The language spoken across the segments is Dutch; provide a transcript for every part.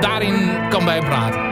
daarin kan bijpraten.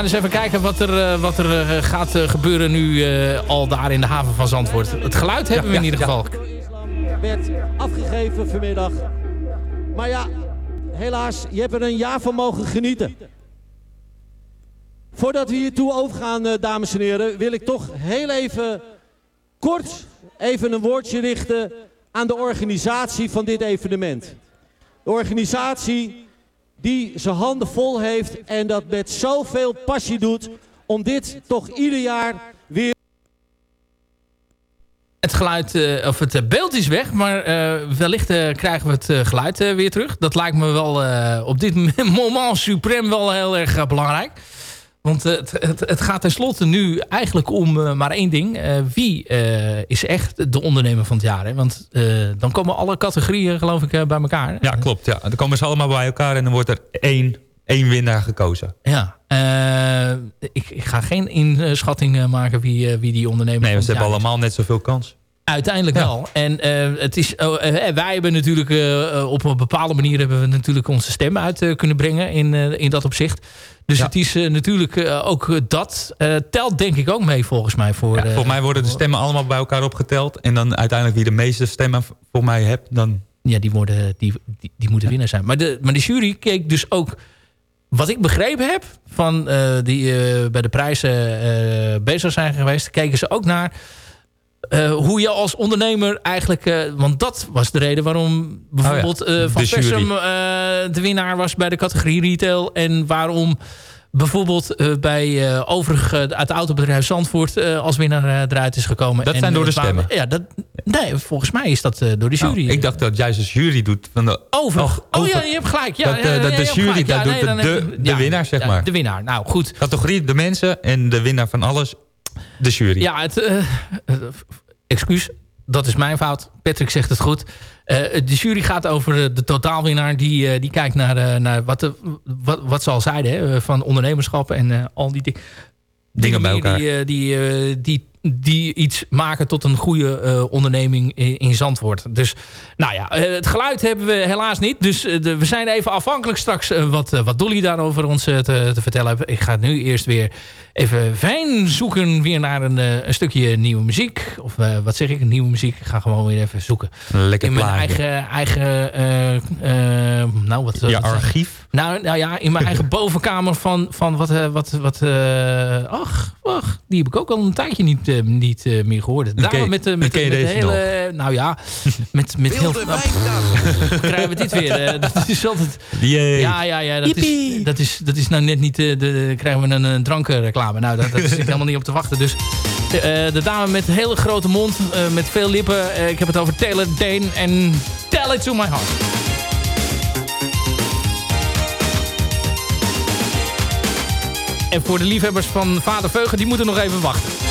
Gaan eens even kijken wat er, uh, wat er uh, gaat gebeuren nu al daar in de haven van Zandvoort. Het geluid hebben ja, we in ieder geval. werd afgegeven vanmiddag. Maar ja, helaas, je hebt er een jaar van mogen genieten. Voordat we hier toe overgaan, dames en heren, wil ik toch heel even kort even een woordje richten aan de organisatie van dit evenement. De organisatie die zijn handen vol heeft en dat met zoveel passie doet om dit toch ieder jaar weer... Het geluid, uh, of het beeld is weg, maar uh, wellicht krijgen we het geluid weer terug. Dat lijkt me wel op dit moment suprem wel heel erg belangrijk. Want het, het, het, gaat tenslotte nu eigenlijk om uh, maar één ding. Uh, wie uh, is echt de ondernemer van het jaar? Hè? Want dan komen alle categorieën geloof ik bij elkaar. Ja, klopt. Ja. Dan komen ze allemaal bij elkaar en dan wordt er één, één winnaar gekozen. Ja, ik, ik, ga geen inschatting maken wie, wie die ondernemer Nee, ze hebben allemaal net zoveel kans. Uiteindelijk wel. En het is, wij hebben natuurlijk op een bepaalde manier hebben we natuurlijk onze stem uit kunnen brengen in, in dat opzicht. Dus het is natuurlijk ook dat. telt denk ik ook mee volgens mij. Voor, ja, volgens mij worden de stemmen allemaal bij elkaar opgeteld. En dan uiteindelijk wie de meeste stemmen voor mij hebt, dan... Ja, die, worden, die, die, die moeten winnen zijn. Maar de, maar de jury keek dus ook... Wat ik begrepen heb van die bij de prijzen bezig zijn geweest... keken ze ook naar uh, hoe je als ondernemer eigenlijk... Uh, want dat was de reden waarom bijvoorbeeld oh ja, uh, Van Persum de winnaar was bij de categorie retail. En waarom bijvoorbeeld bij overig uit het autobedrijf Zandvoort als winnaar eruit is gekomen. Dat zijn door de stemmen? Ja, dat, nee, volgens mij is dat door de oh, jury. ik dacht dat juist de jury doet. Van de, over. Oh, oh ja, je hebt gelijk. Ja, dat, dat de jury dat doet de, de, de winnaar, zeg maar. De winnaar, nou goed. Categorie de mensen en de winnaar van alles De jury. Ja, het, uh, excuus, dat is mijn fout. Patrick zegt het goed. Uh, de jury gaat over de totaalwinnaar. Die, die kijkt naar, naar wat, de, wat, wat ze al zeiden hè, van ondernemerschap en al die dingen. Dingen bij elkaar. Die, die, die, die iets maken tot een goede uh, onderneming in, in, Zandvoort. Dus nou ja, uh, het geluid hebben we helaas niet. Dus de, we zijn even afhankelijk straks wat, wat Dolly daarover ons te, te, vertellen heeft. Ik ga nu eerst weer even fijn zoeken weer naar een, een stukje nieuwe muziek. Of wat zeg ik, nieuwe muziek. Ik ga gewoon weer even zoeken. Lekker In mijn plaatje. eigen, eigen nou wat... Ja, wat, archief? Nou, nou ja, in mijn eigen bovenkamer van, van wat... wat, wat ach, ach, die heb ik ook al een tijdje niet uh, niet uh, meer gehoord. Dame okay. met, uh, met, met, hele... nog? Nou ja, met, met heel... Nou, krijgen we dit weer. dat is altijd... Yay. Ja, ja, ja. Dat is, dat, is, dat is nou net niet... De, de, krijgen we een, een drankreclame. Nou, daar zit ik helemaal niet op te wachten. Dus de dame met een hele grote mond. met veel lippen. ik heb het over Taylor Dane. En Tell It To My Heart. En voor de liefhebbers van Vader Veugen, die moeten nog even wachten.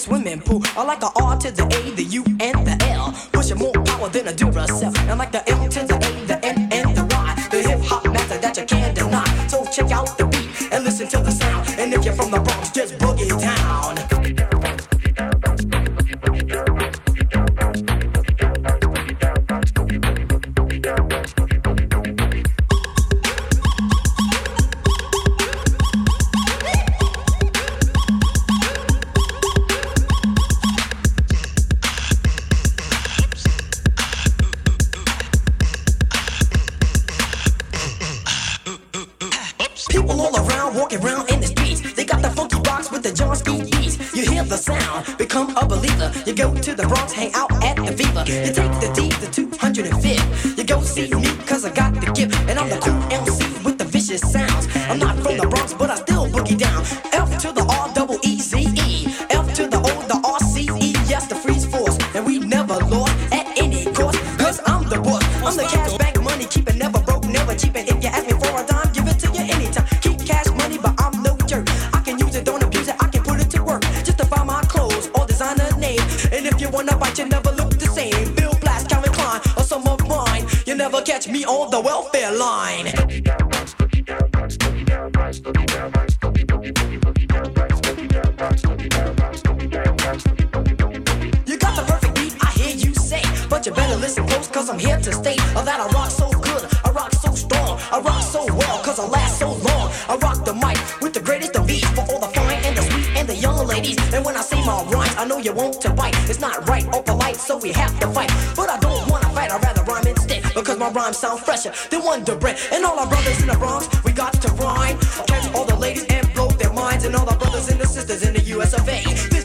Swimming pool. I like a R to the A, the U, and the L. Pushing more power than a Duracell. And like the M to the A, the N, and the Y. The hip hop method that you can't deny. So check out the beat and listen to the my rhymes sound fresher than Wonder Bread. And all our brothers in the Bronx, we got to rhyme. Catch all the ladies and blow their minds. And all our brothers and the sisters in the US of A.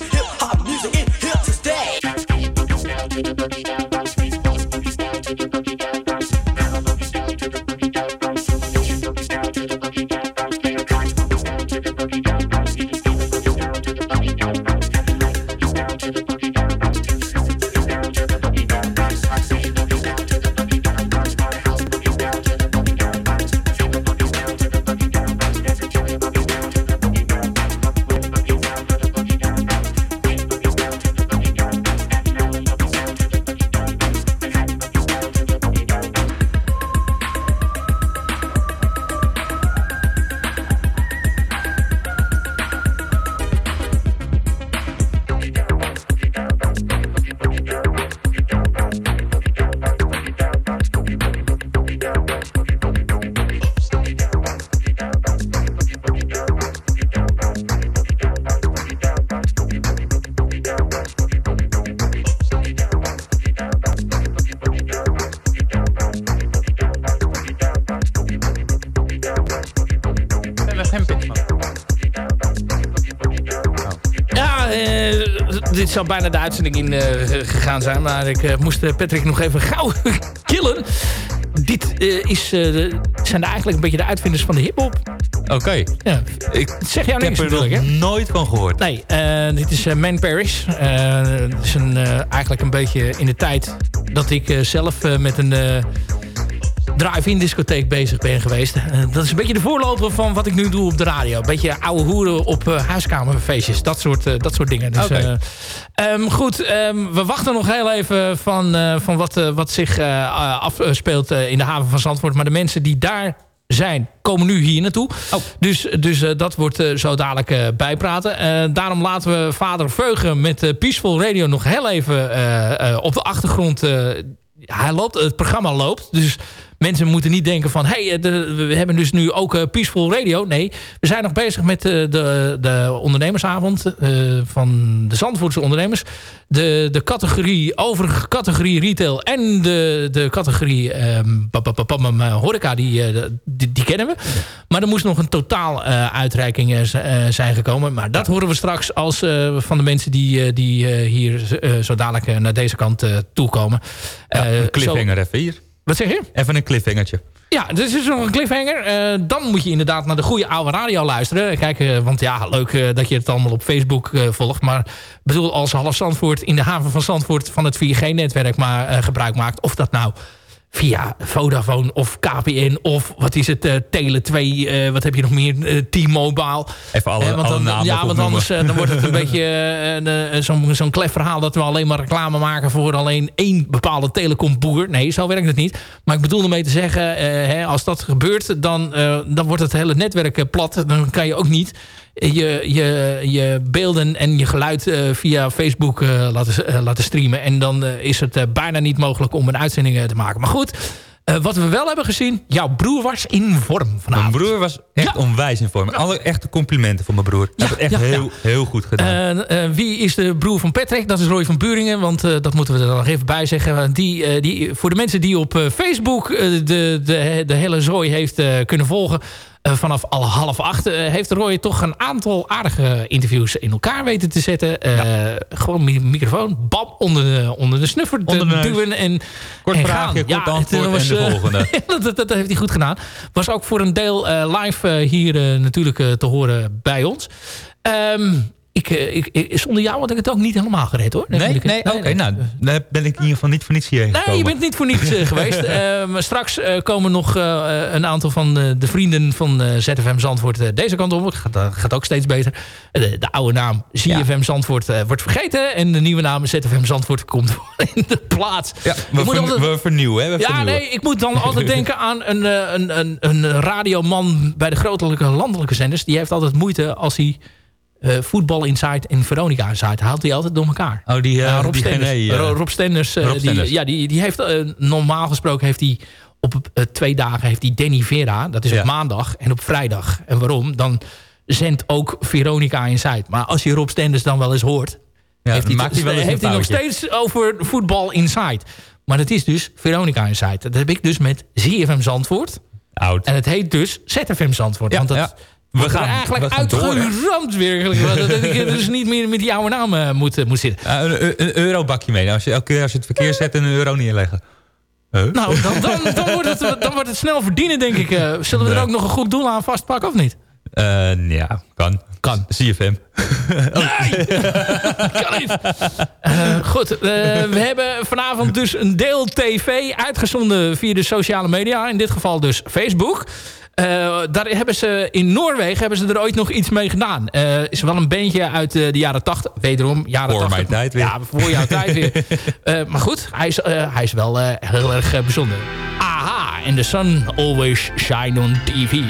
zou bijna de uitzending in uh, gegaan zijn. Maar ik uh, moest Patrick nog even gauw killen. Dit uh, is, zijn eigenlijk een beetje de uitvinders van de hiphop. Oké. Ja. Ik zeg jou niks heb er nog nooit van gehoord. Nee, dit is Man Paris. Het is een, eigenlijk een beetje in de tijd dat ik zelf met een drive-in discotheek bezig ben geweest. Uh, dat is een beetje de voorloper van wat ik nu doe op de radio. Een beetje oude hoeren op uh, huiskamerfeestjes. Dat soort, uh, dat soort dingen. Dus, okay. um, goed, um, we wachten nog heel even van, van wat, wat zich afspeelt in de haven van Zandvoort. Maar de mensen die daar zijn, komen nu hier naartoe. Dus, dus dat wordt zo dadelijk bijpraten. daarom laten we vader Veugen met Peaceful Radio nog heel even op de achtergrond... hij loopt, het programma loopt, dus mensen moeten niet denken van... hé, hey, we hebben dus nu ook uh, Peaceful Radio. Nee, we zijn nog bezig met uh, de, de ondernemersavond van de Zandvoortse ondernemers. De, de categorie, overige categorie retail en de, de categorie um, horeca, die, die, die, kennen we. Maar er moest nog een totaal uitreiking zijn gekomen. Maar dat horen we straks als van de mensen die, die hier zo dadelijk naar deze kant toekomen. Ja, een cliffhanger even hier. Wat zeg je? Even een cliffhangertje. Ja, dit is nog een cliffhanger. Uh, dan moet je inderdaad naar de goede oude radio luisteren. Kijk, uh, want ja, leuk uh, dat je het allemaal op Facebook volgt. Maar bedoel, als half Zandvoort in de haven van Zandvoort... van het 4G-netwerk maar gebruik maakt... of dat nou via Vodafone of KPN of wat is het, uh, Tele 2, uh, wat heb je nog meer, uh, T-Mobile. Even alle, want alle namen Ja, want anders dan wordt het een beetje zo'n zo'n klef verhaal dat we alleen maar reclame maken voor alleen één bepaalde telecomboer. Nee, zo werkt het niet. Maar ik bedoel ermee te zeggen, hè, als dat gebeurt, dan, dan wordt het hele netwerk plat. Dan kan je ook niet je, je, je beelden en je geluid uh, via Facebook uh, laten, uh, laten streamen. En dan is het bijna niet mogelijk om een uitzending te maken. Maar goed, wat we wel hebben gezien, jouw broer was in vorm vanavond. Mijn broer was echt ja. onwijs in vorm. Alle echte complimenten voor mijn broer. Ja, het echt heel, heel goed gedaan. wie is de broer van Patrick? Dat is Roy van Buringen, want dat moeten we er nog even bij zeggen. Die, die, voor de mensen die op Facebook de, de, de hele zooi heeft kunnen volgen... Eh, vanaf al half acht uh, heeft Roy toch een aantal aardige interviews in elkaar weten te zetten. Uh, ja. Gewoon microfoon, bam, onder de, onder de snuffer onder de duwen en Kort en vraagje, gaan. kort ja, antwoord was, en de volgende. dat, dat, heeft hij goed gedaan. Was ook voor een deel live hier natuurlijk te horen bij ons. Um, ik, eh, ik, ik, zonder jou had ik het ook niet helemaal gered hoor. Nee, nee, nee oké. Okay, nou, dan ben ik in ieder geval niet voor niets hier Nee, je bent niet voor niets uh, geweest. Uh, maar straks uh, komen nog een aantal van de vrienden van ZFM Zandvoort deze kant op. Gaat, gaat ook steeds beter. De, de, oude naam ZFM. Zandvoort wordt vergeten. En de nieuwe naam ZFM Zandvoort komt in de plaats. Ja, we, ver, altijd, we vernieuwen. Hè? We ja, vernieuwen. nee, ik moet dan altijd denken aan een, een, een, een radioman bij de grote landelijke zenders. Die heeft altijd moeite als hij uh, Voetbal Inside en Veronica Inside. Haalt hij altijd door elkaar. Oh, die, uh, Rob, die Stenders. Rob Stenders. Rob die, ja, die, die heeft normaal gesproken heeft hij op twee dagen heeft hij Danny Vera. Dat is ja. op maandag en op vrijdag. En waarom? Dan zendt ook Veronica Inside. Maar als je Rob Stenders dan wel eens hoort... Ja, heeft, hij, hij, wel heeft hij nog steeds over voetbal Inside. Maar het is dus Veronica Inside. Dat heb ik dus met ZFM Zandvoort. Oud. En het heet dus ZFM Zandvoort. Ja, want dat. We gaan eigenlijk uitgeramd werkelijk. dat ik dus niet meer met die oude naam uh, moet, uh, moet zitten. Uh, een, een eurobakje mee. Als je elke keer als je het verkeer zet, een euro neerleggen. Huh? Nou, dan, dan, dan, wordt het, dan wordt het snel verdienen, denk ik. zullen we er ook nog een goed doel aan vastpakken, of niet? ja, kan. Kan. CFM. Nee! kan niet. goed, we hebben vanavond dus een deel tv uitgezonden via de sociale media. In dit geval dus Facebook. Uh, daar hebben ze in Noorwegen hebben ze er ooit nog iets mee gedaan. Uh, is wel een beentje uit uh, de jaren 80. Wederom, jaren voor 80. mijn tijd weer. Ja, voor jouw tijd weer. maar goed, hij is, hij is wel heel erg bijzonder. Aha, and the sun always shine on TV.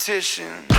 Petition.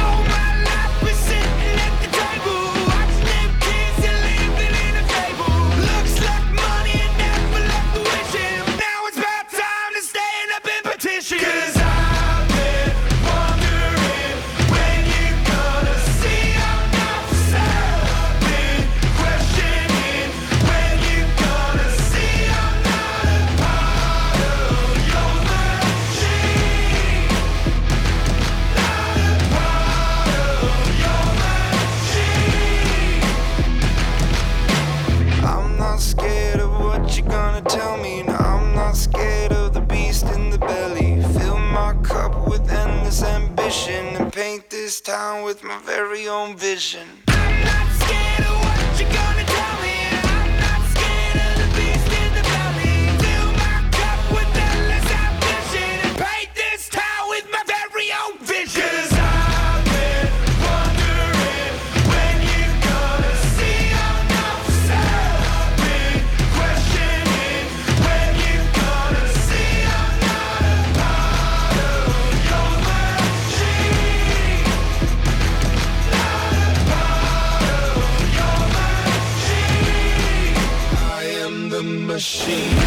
This town with my very own vision. Machine.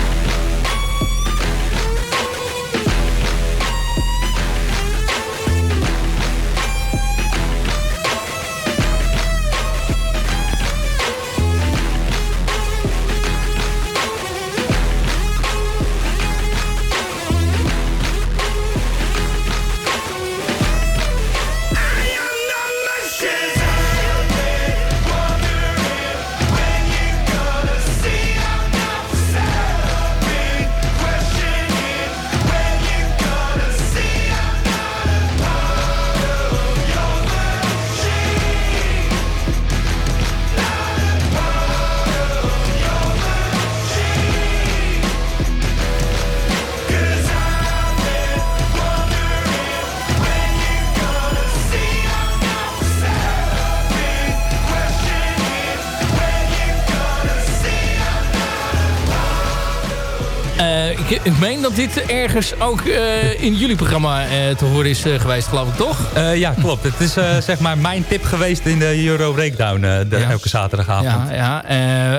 Ik, ik meen dat dit ergens ook eh, in jullie programma eh, te horen is eh, geweest, geloof ik, toch? Ja, klopt. Het is zeg maar mijn tip geweest in de Euro Breakdown de, Ja. elke zaterdagavond. Ja, ja.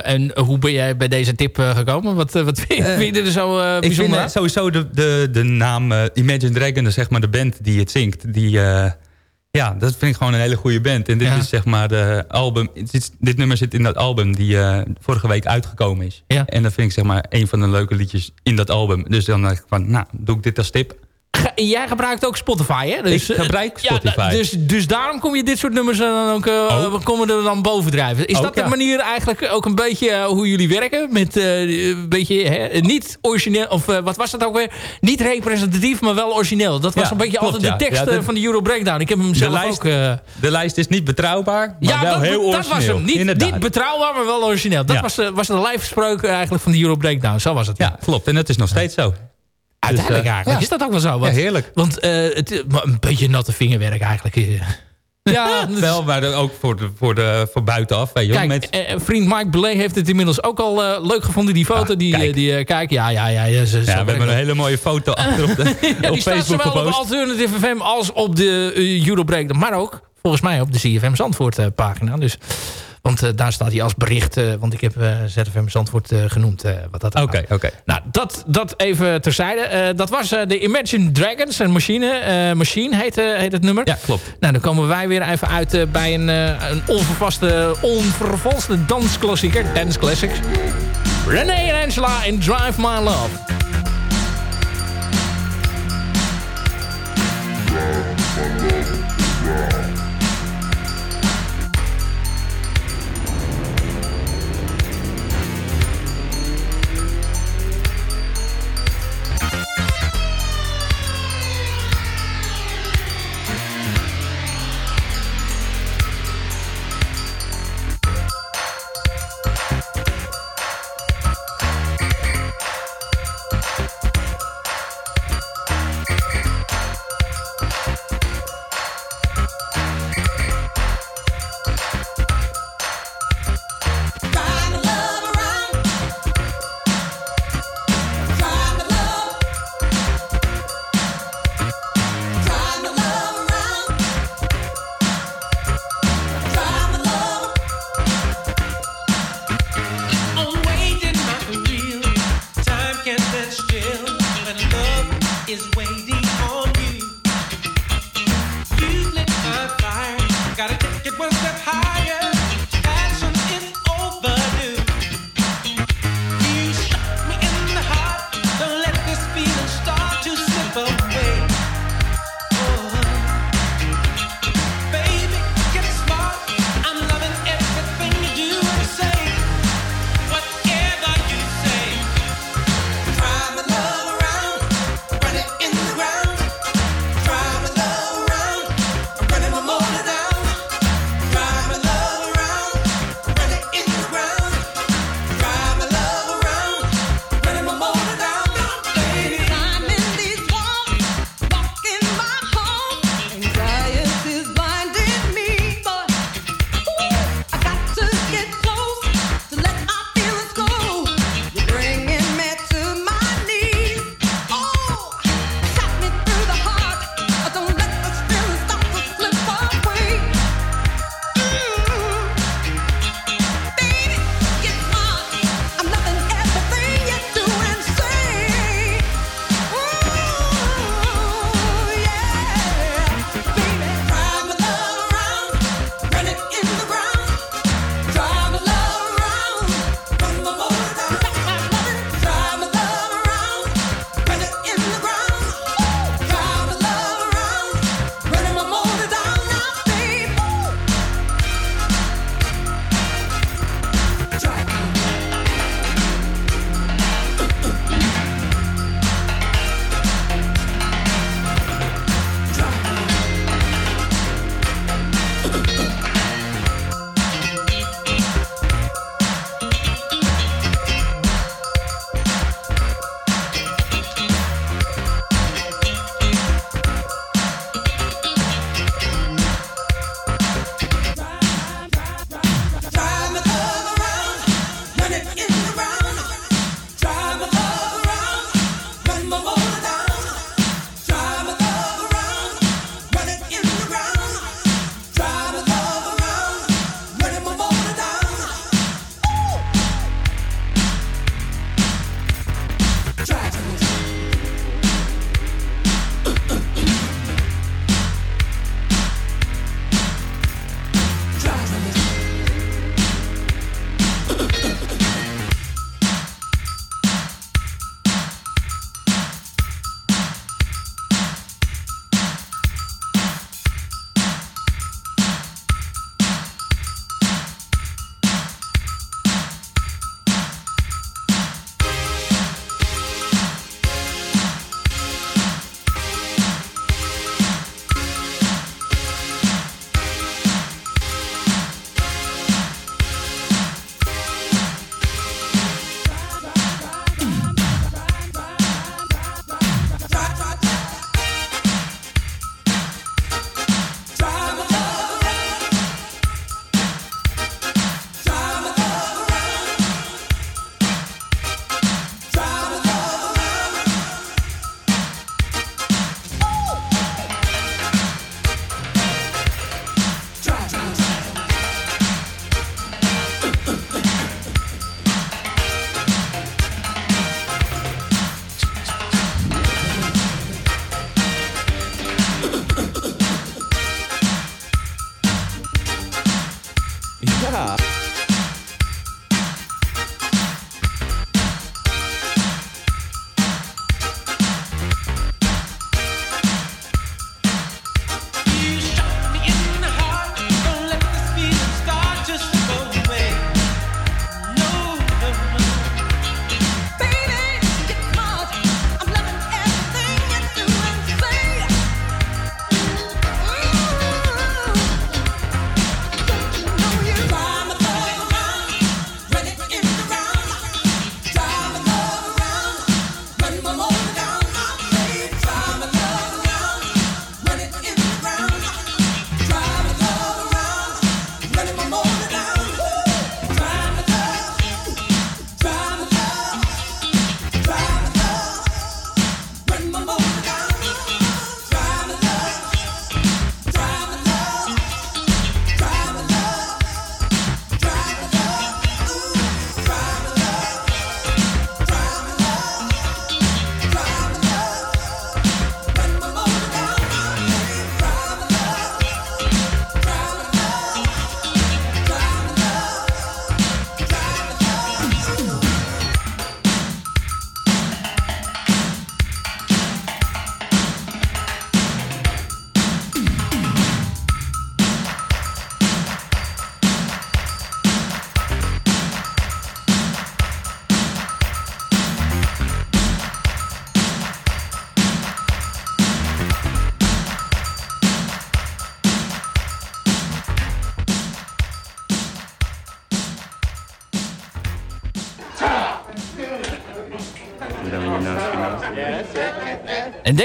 en hoe ben jij bij deze tip gekomen? Wat, wat vind, je- vind je er zo Ik vind bijzonder sowieso de, de, de naam Imagine Dragon, zeg maar de band die het zingt, die, ja, dat vind ik gewoon een hele goede band. En dit Ja. is zeg maar de album, dit nummer zit in dat album die eh, vorige week uitgekomen is. Ja. En dat vind ik zeg maar een van de leuke liedjes in dat album. Dus dan dacht ik van, nou, doe ik dit als tip. Jij gebruikt ook Spotify, hè? Dus, Ik eh, gebruik ja, Spotify. dus, dus daarom kom je dit soort nummers dan ook, eh, komen er dan bovendrijven. Is Ook, dat de ja. manier eigenlijk ook een beetje eh, hoe jullie werken? Met een beetje hè, niet origineel, of wat was dat ook weer? Niet representatief, maar wel origineel. Dat was Ja, een beetje klopt, altijd de ja. tekst Ja, de- van de Euro Breakdown. Ik heb hem zelf lijst- ook... De lijst is niet betrouwbaar, maar ja, wel dat, heel origineel. dat was hem. Niet, Inderdaad. niet betrouwbaar, maar wel origineel. Dat Ja. was, de, was de lijfspreuk eigenlijk van de Euro Breakdown. Zo was het. Ja, klopt. En dat is nog steeds zo. Uiteindelijk eh, eigenlijk. Is dat ook wel zo? Want, heerlijk. want eh, het, is maar een beetje natte vingerwerk eigenlijk. eh. Ja, wel, maar dan ook voor, de, voor, de, voor buitenaf. Weet je Kijk, met, eh, vriend Mike Belay heeft het inmiddels ook al eh, leuk gevonden, die foto. Die, kijk. eh, die eh, kijk, ja, ja, ja. ja, ze, ja, we hebben een hele mooie foto achter op, de, ja, op die staat Facebook zowel op. Alternative FM als op de uh, Eurobreak. Maar ook, volgens mij, op de CFM Zandvoort eh, pagina. Dus, want eh, daar staat hij als bericht. eh, want ik heb eh, ZFM Zandvoort genoemd. wat dat Oké, oké. Nou, dat, dat even terzijde. Dat was de Imagine Dragons. Een machine, machine heet, heet het nummer. Ja, klopt. Nou, dan komen wij weer even uit bij een, een onvervaste, onvervalste dansklassieker. Dance Classics. René en Angela in Drive My Love.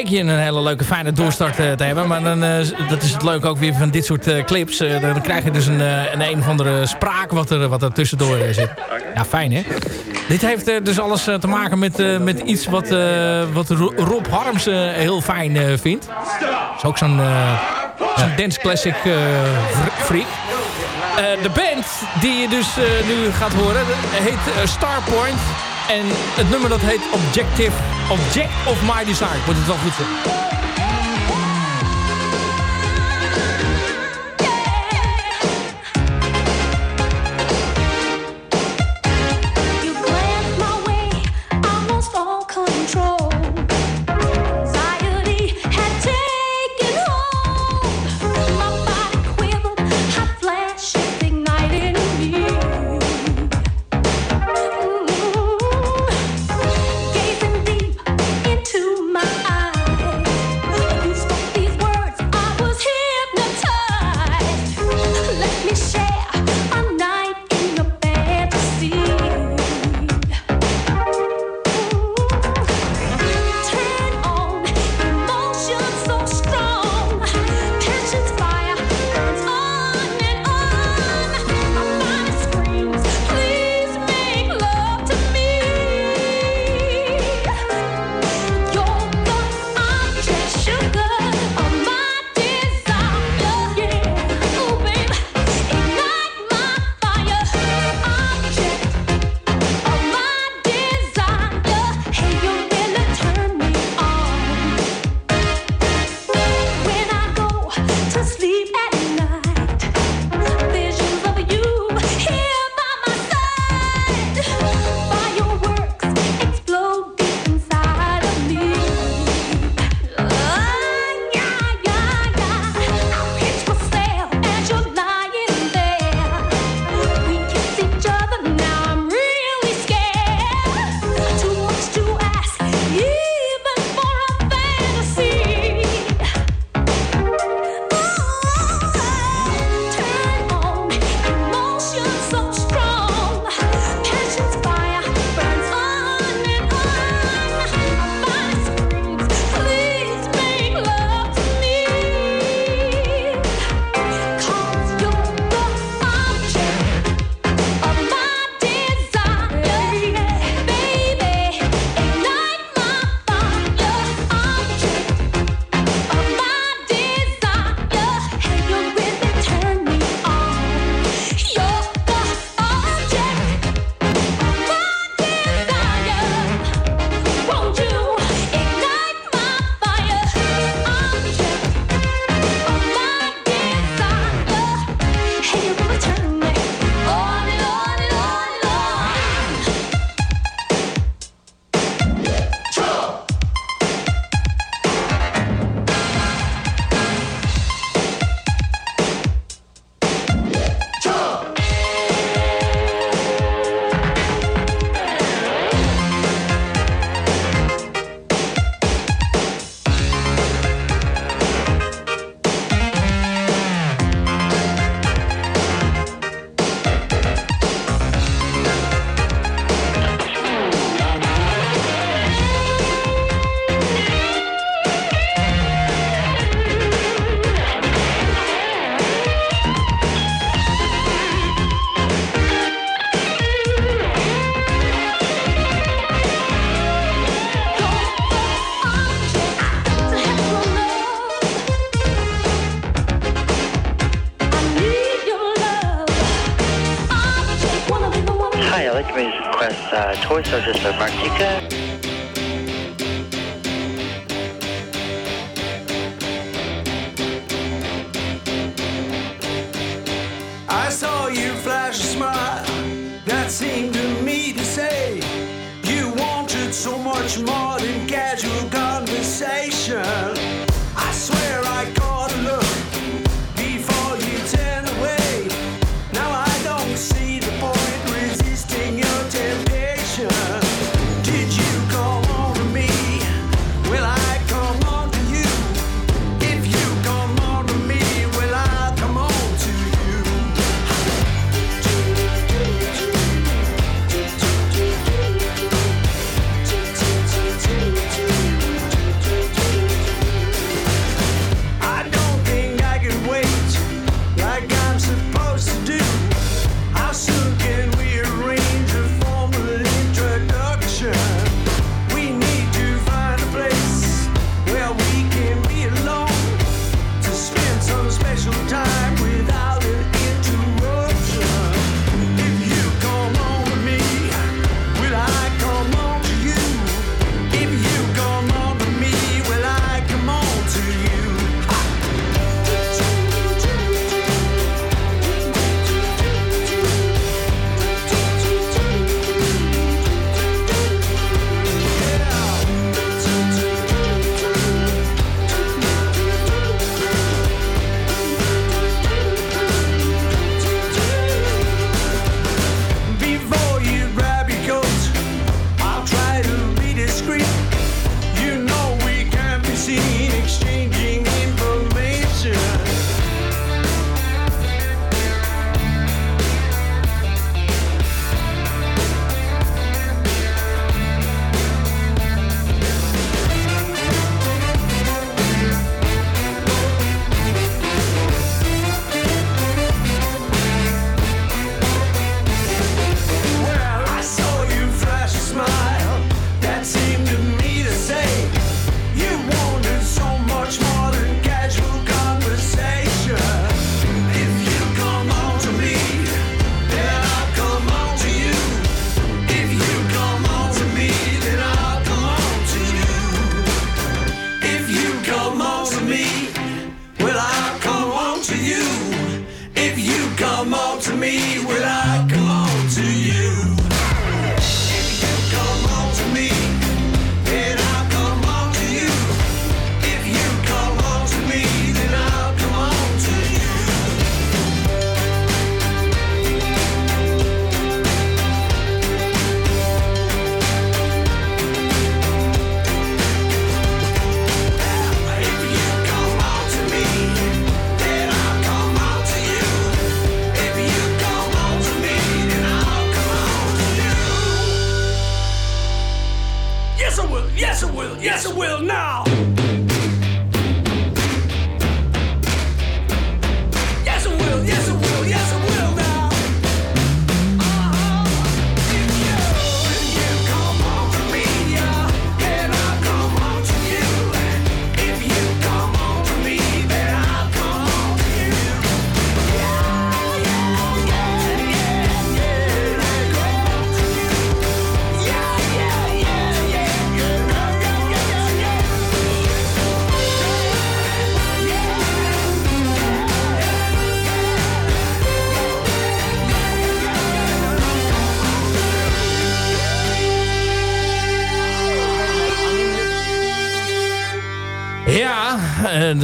denk je een hele leuke fijne doorstart eh, te hebben. Maar dan, eh, dat is het leuk ook weer van dit soort eh, clips. dan krijg je dus een, een een of andere spraak wat er, wat er tussendoor zit. Ja, fijn hè? Dit heeft dus alles te maken met, met iets wat, wat Rob Harms heel fijn vindt. Dat is ook zo'n zo dance classic freak. de band die je dus nu gaat horen heet Starpoint. En het nummer dat heet Objective, Object of My Design. Wordt het wel goed zeggen. So just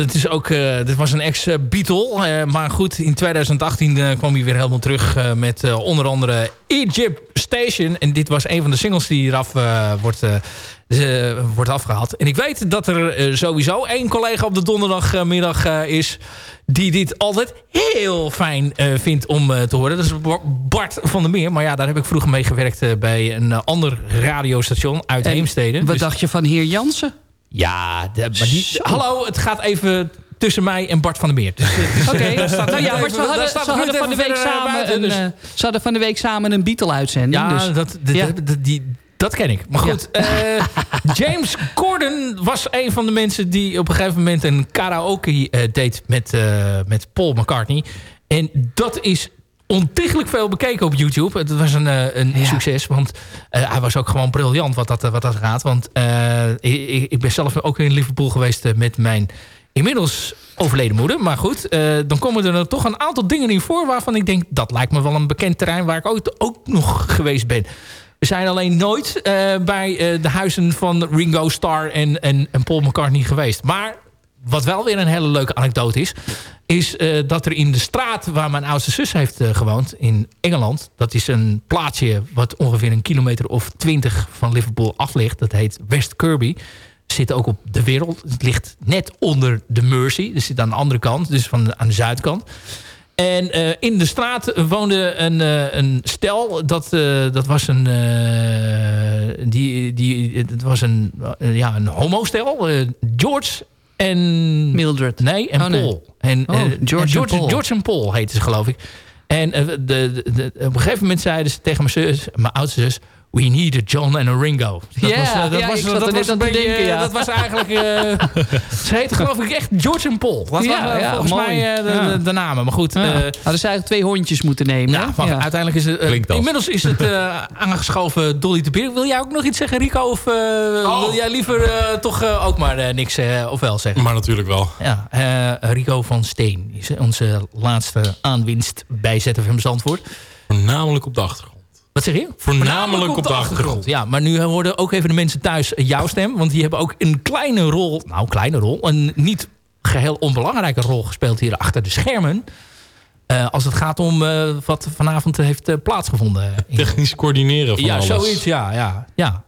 dat is ook, eh, dit was een ex-Beatle. eh, maar goed, in 2018 eh, kwam hij weer helemaal terug met onder andere Egypt Station. En dit was een van de singles die eraf wordt, wordt afgehaald. En ik weet dat er sowieso één collega op de donderdagmiddag is... die dit altijd heel fijn vindt om te horen. Dat is Bar- Bart van der Meer. Maar ja, daar heb ik vroeger mee gewerkt bij een ander radiostation uit En Heemstede. Wat Dus- dacht je van heer Jansen? Ja, de- maar die, hallo, het gaat even tussen mij en Bart van der Meer. Dus, dus, Oké, daar staat nou ja, maar ze hadden, ze van de week eh, samen buiten, een, dus- eh, ze hadden van de week samen een Beatle-uitzending. ja, dus. dat, Ja. die, dat ken ik. Maar goed, eh, James Corden was een van de mensen... die op een gegeven moment een karaoke eh, deed met, eh, met Paul McCartney. En dat is ontiegelijk veel bekeken op YouTube. Het was een, eh, een Ja. succes, want eh, hij was ook gewoon briljant wat dat, wat dat gaat. Want eh, ik, ik ben zelf ook in Liverpool geweest eh, met mijn inmiddels overleden moeder. Maar goed, eh, dan komen er dan toch een aantal dingen in voor... waarvan ik denk, dat lijkt me wel een bekend terrein... waar ik ook, ook nog geweest ben. We zijn alleen nooit eh, bij eh, de huizen van Ringo Starr en, en, en Paul McCartney geweest. Maar wat wel weer een hele leuke anekdote is... is eh, dat er in de straat waar mijn oudste zus heeft eh, gewoond... in Engeland, dat is een plaatsje... wat ongeveer een kilometer of twintig van Liverpool af ligt. Dat heet West Kirby. Zit ook op de wereld. Het ligt net onder de Mersey. Dus zit aan de andere kant, dus van aan de zuidkant. En eh, in de straat woonde een, eh, een stel. Dat, dat was een. die, die, het was een, ja, een homostel. George en. Mildred. Nee, en Oh, nee. Paul. En, Oh, eh, George en George, Paul. George en Paul heten ze, geloof ik. En eh, de, de, de- op een gegeven moment zeiden ze tegen mijn zus, mijn oudste zus... We need a John en a Ringo. Dat Ja, was, eh, dat ja, was, dat was een aan te beetje, denken, ja. Dat was eigenlijk... eh, ze heette geloof ik echt George en Paul. Dat Ja, volgens mooi. mij eh, de, Ja. de, de namen. Maar goed, Ja. Hadden ze eigenlijk twee hondjes moeten nemen. ja, hè? maar Ja. uiteindelijk is het... inmiddels is het eh, aangeschoven Dolly de Beer. Wil jij ook nog iets zeggen, Rico? Of eh, wil jij liever eh, toch eh, ook maar eh, niks of wel zeggen? Maar natuurlijk wel. Ja, eh, Rico van Steen is onze laatste aanwinst bij ZFM Zandvoort. Voornamelijk op de achtergrond. Wat zeg je? Voornamelijk op de achtergrond. Ja, maar nu hoorden ook even de mensen thuis jouw stem. Want die hebben ook een kleine rol, nou kleine rol, een niet geheel onbelangrijke rol gespeeld hier achter de schermen. Eh, als het gaat om eh, wat vanavond heeft eh, plaatsgevonden. Technisch coördineren van ja, alles. zoiets, ja. ja, ja.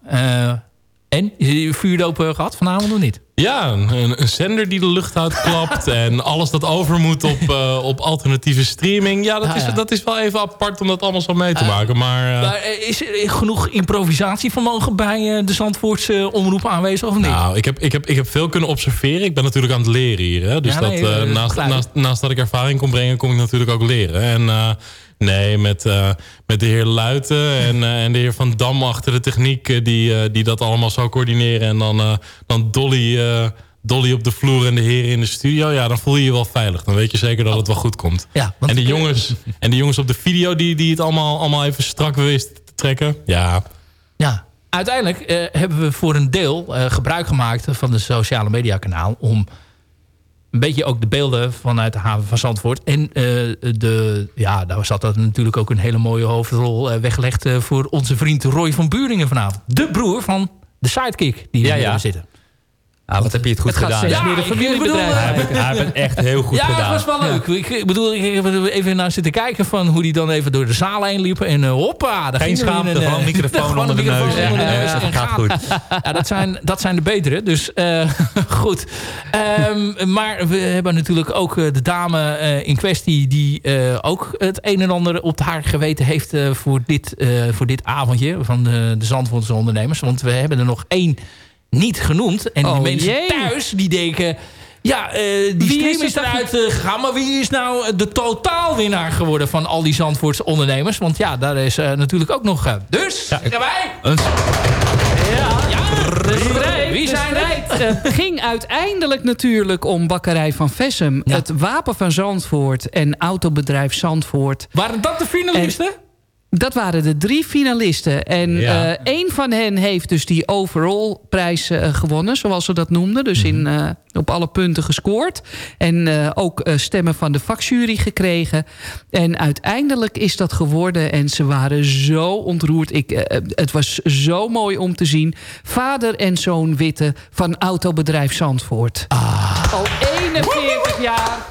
Eh, en, je vuurdoop eh, gehad vanavond of niet? Ja, een, een zender die de lucht uitklapt en alles dat over moet op, eh, op alternatieve streaming. Ja, dat, Ah, is, ja. dat is wel even apart om dat allemaal zo mee te maken. Maar, eh, Maar, eh, is er genoeg improvisatievermogen bij eh, de Zandvoortse omroep aanwezig of niet? nou, ik heb, ik, heb, ik heb veel kunnen observeren. Ik ben natuurlijk aan het leren hier. Hè? Dus Ja, dat, nee, eh, eh, naast, dat ik ervaring kon brengen, kom ik natuurlijk ook leren. En eh, nee, met, eh, met de heer Luiten en, eh, en de heer Van Dam achter de techniek... eh, die, die dat allemaal zo coördineren. En dan, dan Dolly... Dolly op de vloer en de heren in de studio. Ja, dan voel je je wel veilig. Dan weet je zeker dat het wel goed komt. Ja, en, de jongens, en de jongens op de video die, die het allemaal, allemaal even strak wisten te trekken. Ja, Ja, uiteindelijk hebben we voor een deel gebruik gemaakt van de sociale media kanaal om een beetje ook de beelden vanuit de haven van Zandvoort. En eh, de, ja, daar zat dat natuurlijk ook een hele mooie hoofdrol eh, weggelegd... eh, voor onze vriend Roy van Buringen vanavond. De broer van de sidekick die hier Ja, ja, zitten. Ah, wat heb je het goed Het gedaan. steeds meer familiebedrijf. bedoel, eh, Hij heeft- hij heeft het echt heel goed ja, gedaan. het was wel leuk. Ik, ik bedoel, ik heb er even naar zitten kijken van hoe die dan even door de zaal heen liepen. En eh, hoppa, daar Geen in schaamte, een, eh, gewoon microfoon gewoon onder de microfoon neus. onder de Ja, neus ja, en gaat goed. Ja, dat zijn, dat zijn de betere. Dus eh, goed. Ehm, maar we hebben natuurlijk ook eh, de dame eh, in kwestie... die eh, ook het een en ander op haar geweten heeft eh, voor, dit, eh, voor dit avondje... van de, de Zandvoortse ondernemers. Want we hebben er nog één niet genoemd. En die Oh, mensen jee. thuis die denken... Ja, eh, die Wie stream is is, het eruit eh, gegaan. Maar wie is nou de totaalwinnaar geworden van al die Zandvoortse ondernemers? Want ja, daar is eh, natuurlijk ook nog... eh, dus, gaan wij? Een- Ja, De strijd, Wie zijn strijd, eh, ging uiteindelijk natuurlijk om Bakkerij van Vessem. Ja. Het Wapen van Zandvoort en Autobedrijf Zandvoort. Waren dat de finalisten? Dat waren de drie finalisten. En Ja. eh, één van hen heeft dus die overall prijs eh, gewonnen, zoals ze dat noemden. Dus in, eh, op alle punten gescoord. En ook stemmen van de vakjury gekregen. En uiteindelijk is dat geworden. En ze waren zo ontroerd. Ik, het was zo mooi om te zien. Vader en zoon Witte van Autobedrijf Zandvoort. Al 41 jaar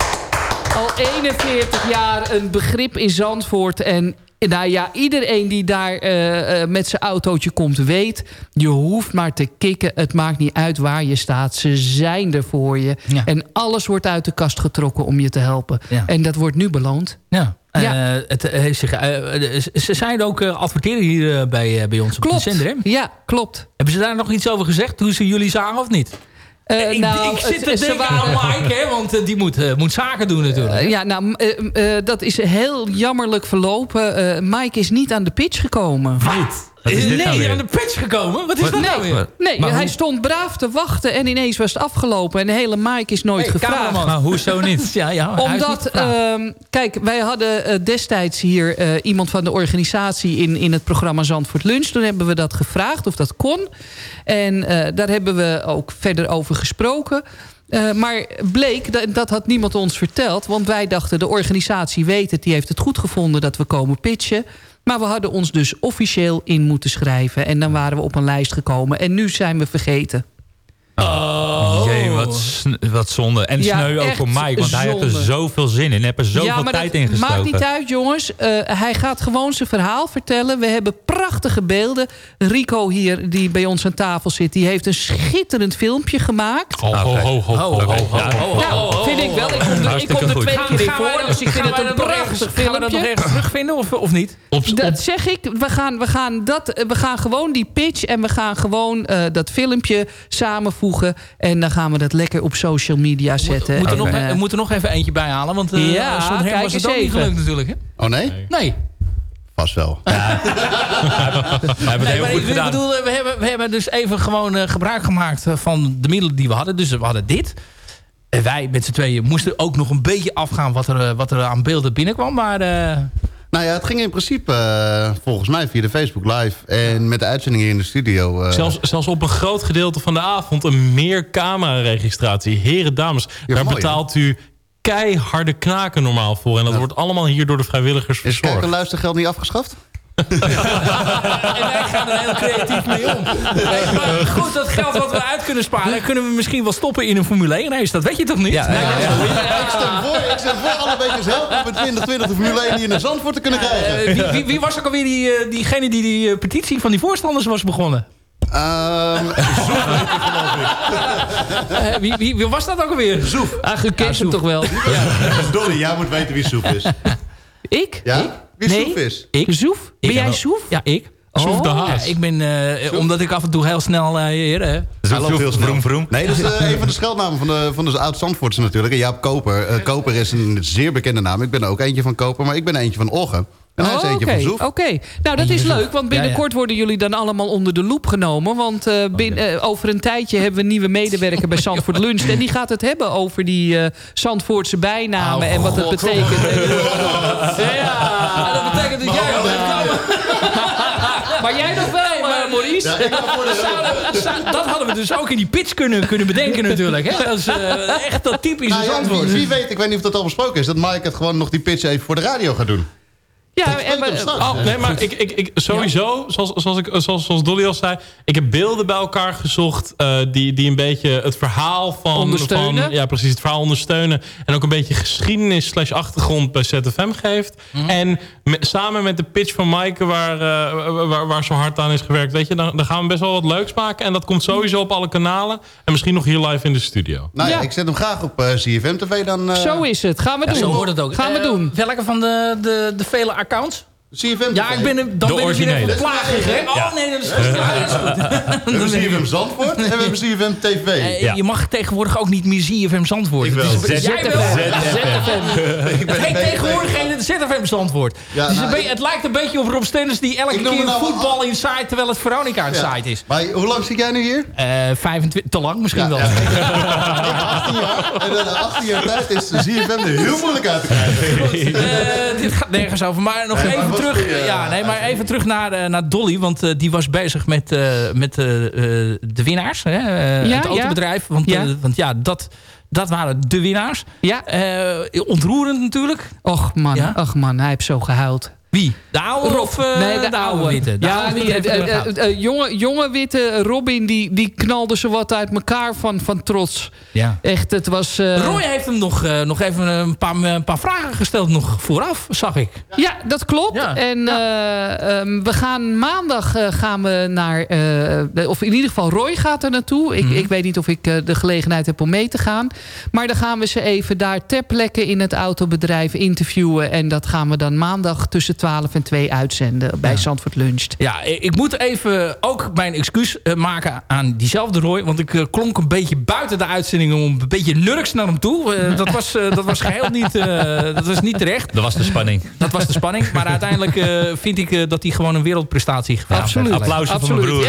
al 41 jaar een begrip in Zandvoort. En nou ja, iedereen die daar eh, eh, met zijn autootje komt weet... je hoeft maar te kikken. Het maakt niet uit waar je staat. Ze zijn er voor je. Ja. En alles wordt uit de kast getrokken om je te helpen. Ja. En dat wordt nu beloond. Ja. Ja. Eh, het heeft zich, ze zijn ook eh, adverteren hier bij, bij ons op Klopt. de zender. Hè? Ja, klopt. Hebben ze daar nog iets over gezegd? Hoe ze jullie zagen of niet? Eh, ik, nou, ik zit te denken waren- aan Mike, hè, want eh, die moet, eh, moet zaken doen natuurlijk. Ja, nou, dat is heel jammerlijk verlopen. Mike is niet aan de pitch gekomen. Wat? Is dit nee, nou weer? aan de pitch gekomen? Wat is dat nou weer? Nee, Maar hij hoe- stond braaf te wachten en ineens was het afgelopen. En de hele Mike is nooit Hey, gevraagd. cameraman. Maar hoezo niet? Ja, ja, niet Omdat, ehm, kijk, wij hadden eh, destijds hier eh, iemand van de organisatie in, in het programma Zandvoort Lunch. Toen hebben we dat gevraagd of dat kon. En eh, daar hebben we ook verder over gesproken. Eh, maar bleek, dat, dat had niemand ons verteld. Want wij dachten, de organisatie weet het, die heeft het goed gevonden dat we komen pitchen. Maar we hadden ons dus officieel in moeten schrijven. En dan waren we op een lijst gekomen. En nu zijn we vergeten. Oh. Jee, wat, sn- wat zonde. En Ja, sneu ook voor Mike, want hij heeft er zoveel zin in. Hij heeft er zoveel maar tijd in gestoken. maakt niet uit, jongens. Eh, hij gaat gewoon zijn verhaal vertellen. We hebben prachtige beelden. Rico hier, die bij ons aan tafel zit... die heeft een schitterend filmpje gemaakt. Ho, ho, ho, ho, ho, ho, ho, Ja. ho. Nou, vind ik wel. Ik kom er, ik kom er twee keer in voor. Dus ik vind het een prachtig Gaan we dat nog filmpje. ergens terugvinden of, of niet? Op, op, Dat zeg ik. We gaan, we, gaan dat, we gaan gewoon die pitch en we gaan gewoon eh, dat filmpje En dan gaan we dat lekker op social media zetten. We moeten, En, nog, we moeten nog even eentje bijhalen. Want eh Ja, zonder hem was het ook niet gelukt natuurlijk. Hè? Oh nee? Nee. Vast wel. Hij heeft het Nee, heel maar goed ik gedaan. bedoel, eh, we hebben, we hebben dus even gewoon eh, gebruik gemaakt eh, van de middelen die we hadden. Dus we hadden dit. En wij met z'n tweeën moesten ook nog een beetje afgaan wat er, wat er aan beelden binnenkwam. Maar eh, Nou ja, het ging in principe eh, volgens mij via de Facebook Live. En met de uitzending hier in de studio. eh, Zelfs, zelfs op een groot gedeelte van de avond een meercamera-registratie. Heren, dames, Ja, daar mooi, betaalt u keiharde knaken normaal voor. En dat wordt allemaal hier door de vrijwilligers is kijk verzorgd. en luistergeld niet afgeschaft? en wij gaan er heel creatief mee om. Nee, maar goed, dat geld wat we uit kunnen sparen... kunnen we misschien wel stoppen in een Formule 1 race. Dat weet je toch niet? Ja, ja, ja. Ik stem voor, ik stem voor alle beetjes helpen om in 2020 de Formule 1 hier naar Zandvoort te kunnen krijgen. Eh, wie, wie, wie was ook alweer die, eh, diegene die die eh, petitie van die voorstanders was begonnen? Ehm, Eh, wie, wie, wie was dat ook alweer? Zoef. Ah, u kent hem toch wel? Dolly, jij moet weten wie Soef is. Ik? Ja? Wie Nee. Soef is? Ik? Zoef? Ben Ik jij Soef? Ja, ik. Soef de Ja, ik ben, eh, omdat ik af en toe heel snel... eh, hier, hè. Hij loopt heel snel. Vroom, vroom. Nee, dat is eh, een van de scheldnamen van de, van de oud-Zandvoortse natuurlijk. En Jaap Koper. Eh, Koper is een zeer bekende naam. Ik ben er ook eentje van Koper, maar ik ben eentje van Ogge. Oh, Oké, oké. nou dat is leuk, want binnenkort worden jullie dan allemaal onder de loep genomen. Want bin- eh, over een tijdje hebben we een nieuwe medewerker bij Zandvoort Lunch. En die gaat het hebben over die eh Zandvoortse bijnamen en wat het betekent. ja, dat betekent dat jij maar jij nog wel, eh, Maurice? Ja, dat hadden we dus ook in die pitch kunnen, kunnen bedenken natuurlijk. Hè? Dat is echt dat typische Nou ja, wie, wie weet, ik weet niet of dat al besproken is... dat Mike het gewoon nog die pitch even voor de radio gaat doen. Ja, en straks. Oh, nee, maar ik, ik, ik, sowieso, zoals, zoals, ik, zoals, zoals Dolly al zei... ik heb beelden bij elkaar gezocht... eh, die, die een beetje het verhaal van... Ondersteunen? Van, ja, precies, het verhaal ondersteunen. En ook een beetje geschiedenis slash achtergrond bij ZFM geeft. Mhm. En me- samen met de pitch van Maaike... Waar, eh, waar, waar zo hard aan is gewerkt... Weet je, dan, dan gaan we best wel wat leuks maken. En dat komt sowieso op alle kanalen. En misschien nog hier live in de studio. Nou ja, Ja. ik zet hem graag op eh CFM TV dan... eh, Zo is het. Gaan we Ja, doen. zo hoort het ook. Gaan we doen. Welke van de, de, de vele accounts? CFM Ja, ik ben, hem- dan De ben ik originele. even plagerig, hè? Oh nee, dat is goed. Ja, dat is goed. We hebben CFM Zandvoort en we hebben CFM TV. Eh, Je mag tegenwoordig ook niet meer ZFM Zandvoort. Ik wel. Het is- Jij wel. Ik ben Het heet tegenwoordig geen ZFM Zandvoort. Ja, dus nou, een beetje- ik- het lijkt een beetje op Rob Stenders die elke Ik keer nou voetbal inside terwijl het Veronica Ja. inside is. Maar hoe lang zit jij nu hier? Eh 25, te lang misschien Ja, wel. ja. Ik 18 jaar. En dan 18 jaar tijd is de CFM er heel moeilijk uit te krijgen. Eh, dit gaat nergens over. Maar nog even terug. die, ja, nee, maar even terug naar, eh, naar Dolly. Want eh, die was bezig met, eh, met de winnaars. Hè, Ja, het ja. autobedrijf. Want Ja. want ja, dat, dat waren de winnaars. Ja. Eh, ontroerend natuurlijk. Och man, Ja? och man, hij heeft zo gehuild. Wie? De oude of eh, nee, de, oude witte? De ja, oude die, witte heeft eh, eh, jonge, jonge witte Robin, die, die knalde ze wat uit elkaar van, van trots. ja. Echt, het was... Roy heeft hem nog, nog even een paar, een paar vragen gesteld nog vooraf, zag ik. Ja, dat klopt. Ja. En eh, ehm, we gaan maandag gaan we naar... of in ieder geval Roy gaat er naartoe. Ik, Mhm. ik weet niet of ik de gelegenheid heb om mee te gaan. Maar dan gaan we ze even daar ter plekke in het autobedrijf interviewen. En dat gaan we dan maandag tussen 12 en 2 uitzenden bij Zandvoort Luncht. Ja, ik moet even ook mijn excuus eh, maken aan diezelfde Roy. Want ik eh, klonk een beetje buiten de uitzending om een beetje nurks naar hem toe. Eh, dat, was, eh, dat was geheel niet, eh, dat was niet terecht. Dat was de spanning. Dat was de spanning. Maar uiteindelijk eh, vind ik eh, dat hij gewoon een wereldprestatie gevraagd Absoluut. heeft. Applausje voor mijn broer.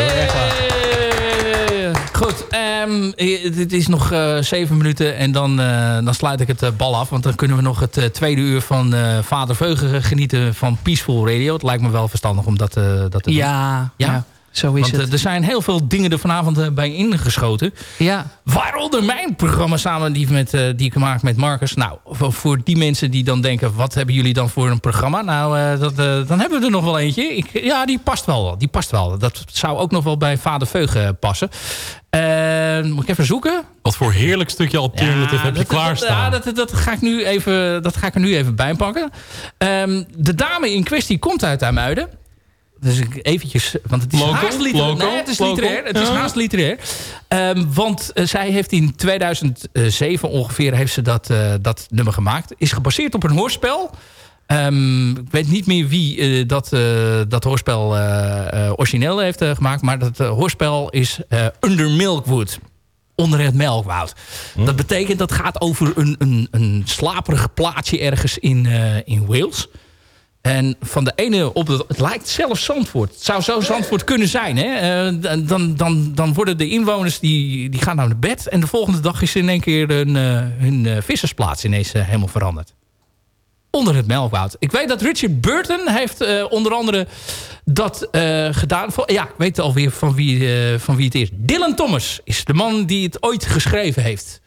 Goed, ehm, eh, het is nog eh, zeven minuten en dan, eh, dan sluit ik het eh, bal af. Want dan kunnen we nog het tweede uur van Vader Veugen genieten van Peaceful Radio. Het lijkt me wel verstandig om dat, dat te doen. Ja, Ja? ja, zo is Want eh, het. er zijn heel veel dingen er vanavond eh, bij ingeschoten. Ja. Waaronder mijn programma samen die, met, eh, die ik maak met Marcus. Nou, voor, voor die mensen die dan denken... wat hebben jullie dan voor een programma? Nou, eh, dat, dan hebben we er nog wel eentje. Ik, ja, die past wel. Die past wel. Dat zou ook nog wel bij Vader Veugen passen. Eh, moet ik even zoeken? Wat voor heerlijk stukje alternative heb je dat, klaarstaan. Dat, ja, dat, dat, ga ik nu even, dat ga ik er nu even bij pakken. Ehm, de dame in kwestie komt uit Amuiden. Dus ik eventjes, want het is Local? haast literair. Nee, het is literair. Het is haast literair. Ehm, want eh, zij heeft in 2007 ongeveer heeft ze dat, eh, dat nummer gemaakt. Is gebaseerd op een hoorspel. Ehm, ik weet niet meer wie eh, dat, dat hoorspel origineel heeft gemaakt. Maar dat hoorspel is Under Milkwood onder het melkwoud. Dat betekent dat gaat over een, een, een slaperig plaatsje ergens in, in Wales. En van de ene op de... Het lijkt zelfs Zandvoort. Het zou zo Zandvoort kunnen zijn. Hè? Eh, dan, dan, dan worden de inwoners... Die, die gaan naar bed. En de volgende dag is in één keer hun, eh, hun eh, vissersplaats ineens helemaal veranderd. Onder het melkwoud. Ik weet dat Richard Burton heeft onder andere dat gedaan. Van, ja, ik weet alweer van wie, van wie het is. Dylan Thomas is de man die het ooit geschreven heeft.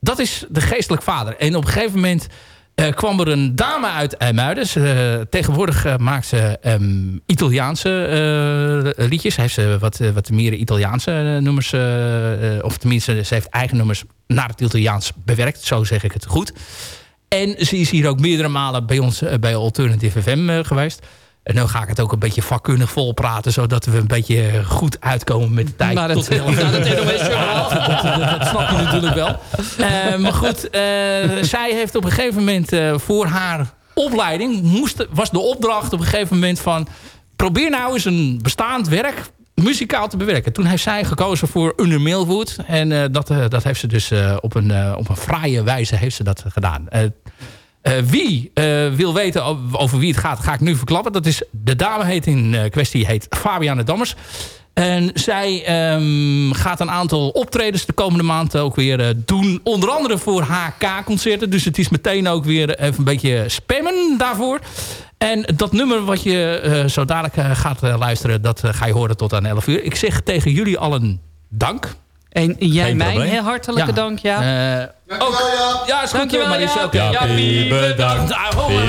Dat is de geestelijk vader. En op een gegeven moment eh, kwam er een dame uit IJmuiden. Eh, tegenwoordig eh, maakt ze ehm, Italiaanse liedjes. Heeft ze wat, wat meer Italiaanse nummers... of tenminste, ze heeft eigen nummers naar het Italiaans bewerkt. Zo zeg ik het goed. En ze is hier ook meerdere malen bij ons bij Alternative FM geweest. En nu ga ik het ook een beetje vakkundig volpraten... zodat we een beetje goed uitkomen met de tijd. Tot dat, dat- dat- dat snap je natuurlijk wel. Eh, maar goed, eh, zij heeft op een gegeven moment eh, voor haar opleiding... Moest, was de opdracht op een gegeven moment van... probeer nou eens een bestaand werk muzikaal te bewerken. Toen heeft zij gekozen voor Under Millwood. En dat, dat heeft ze dus op, een, op een fraaie wijze heeft ze dat gedaan. Eh, wie eh, wil weten over wie het gaat, ga ik nu verklappen. Dat is, de dame heet in eh, kwestie heet Fabiane Dammers. En zij ehm, gaat een aantal optredens de komende maand ook weer doen. Onder andere voor HK-concerten. Dus het is meteen ook weer even een beetje spammen daarvoor. En dat nummer wat je zo dadelijk gaat luisteren... dat ga je horen tot aan 11 uur. Ik zeg tegen jullie allen dank. En jij Geen mij heel hartelijke Ja. dank, ja. Eh, ook, ja, is goed. Dankjewel, ook, Jaapie, bedankt.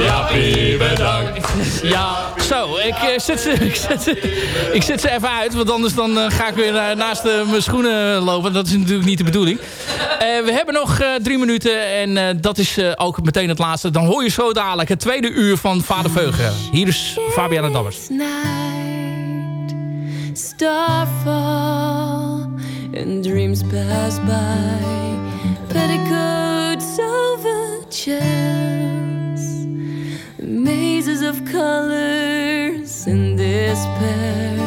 Jaapie, bedankt. Ja, zo. Ik, eh, zet ze, ik, zet ze, ik zet ze even uit. Want anders dan, eh, ga ik weer naast mijn schoenen lopen. Dat is natuurlijk niet de bedoeling. We hebben nog eh, drie minuten. En eh, dat is eh, ook meteen het laatste. Dan hoor je zo dadelijk het tweede uur van Vader Veugen. Hier is Fabiana Dammers. night starfall and dreams pass by petticoats over chairs mazes of colors and despairs